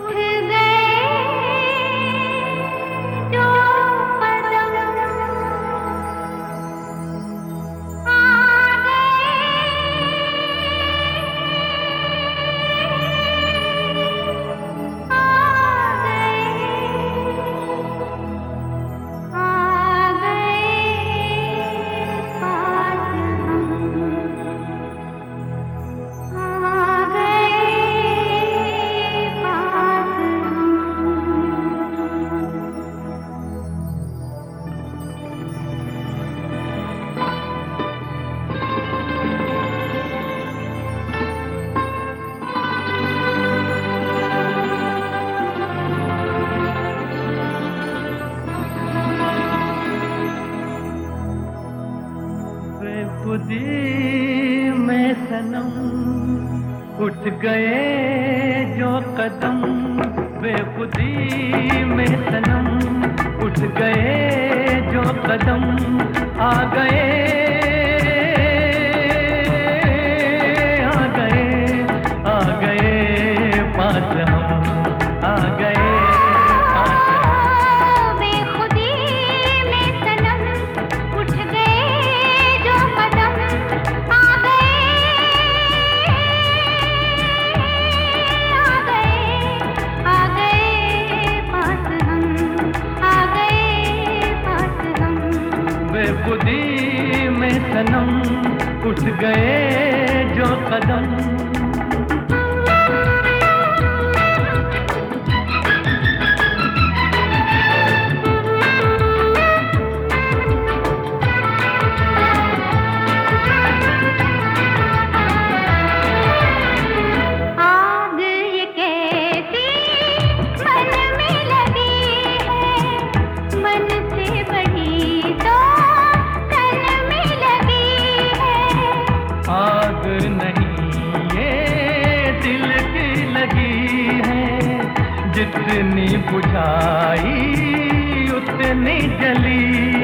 উঠে खुदी में सनम। उठ गए जो कदम। बेखुदी में सनम। उठ गए जो कदम। आ गए उठ गए जो कदम जितनी बुझाई उतनी जली।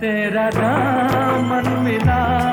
तेरा दामन मिला।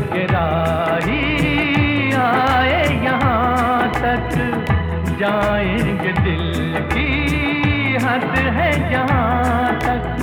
राही आए यहाँ तक। जाएँगे दिल की हद है जहाँ तक।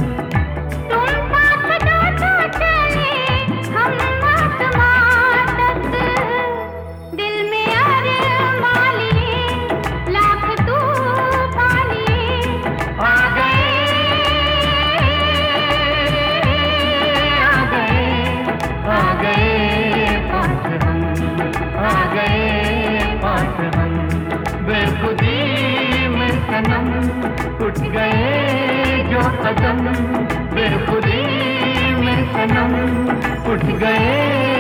सनम उठ गए।